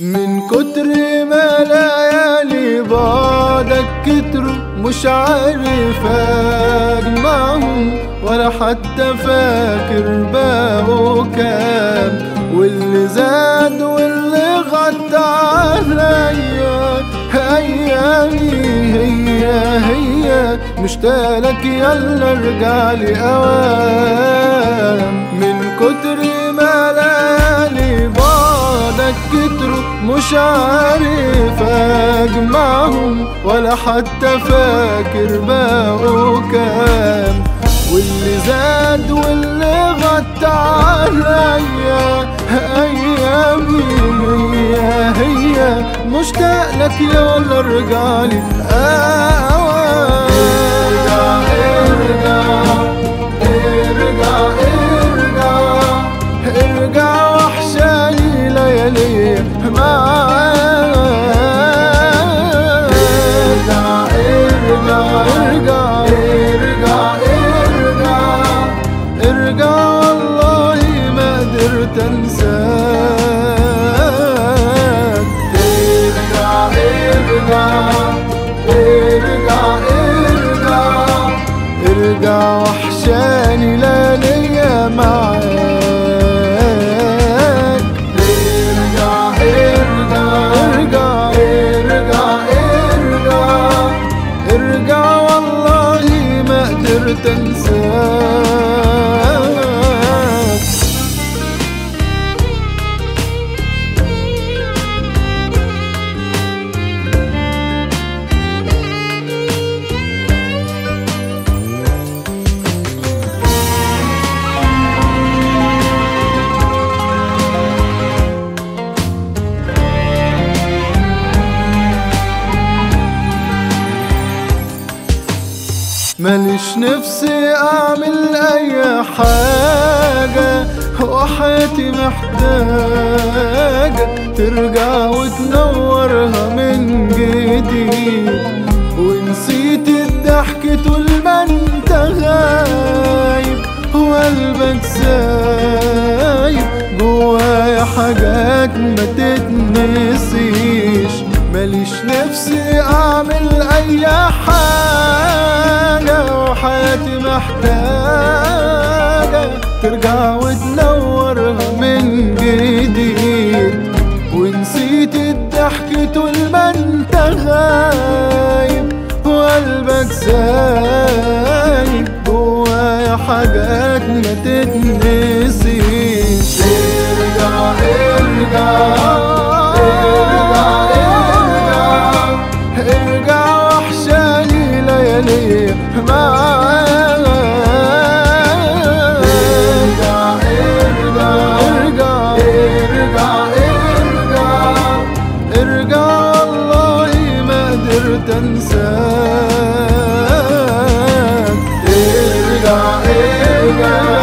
من كتر ما ليالي بعدك كتروا مش عارف اجمعهم ولا حتى فاكر باقوا كام واللي زاد واللي غطى عليا ايامي هي هي مشتاقلك يلا ارجع لي اوام من كتر مش عارف أجمعهم ولا حتى فاكر باقوا كام. واللي زاد واللي غطى عليا ايامي هي هي مشتاق لك يلا ارجع لي. اوام وحشاني لا ليا معاك. ارجع ارجع ارجع ارجع ارجع. ارجع والله ما قدرت انساك. ماليش نفسي أعمل أي حاجة وحياتي محتاجة ترجع وتنورها من جديد. ونسيت الضحك طول ما أنت غايب وقلبك سايب جوايا حاجات ما تتنسيش. ماليش نفسي أعمل أي حاجة. وحياتي محتاجة ترجع وتنورها والله ما قدرت انساك ارجع ارجع.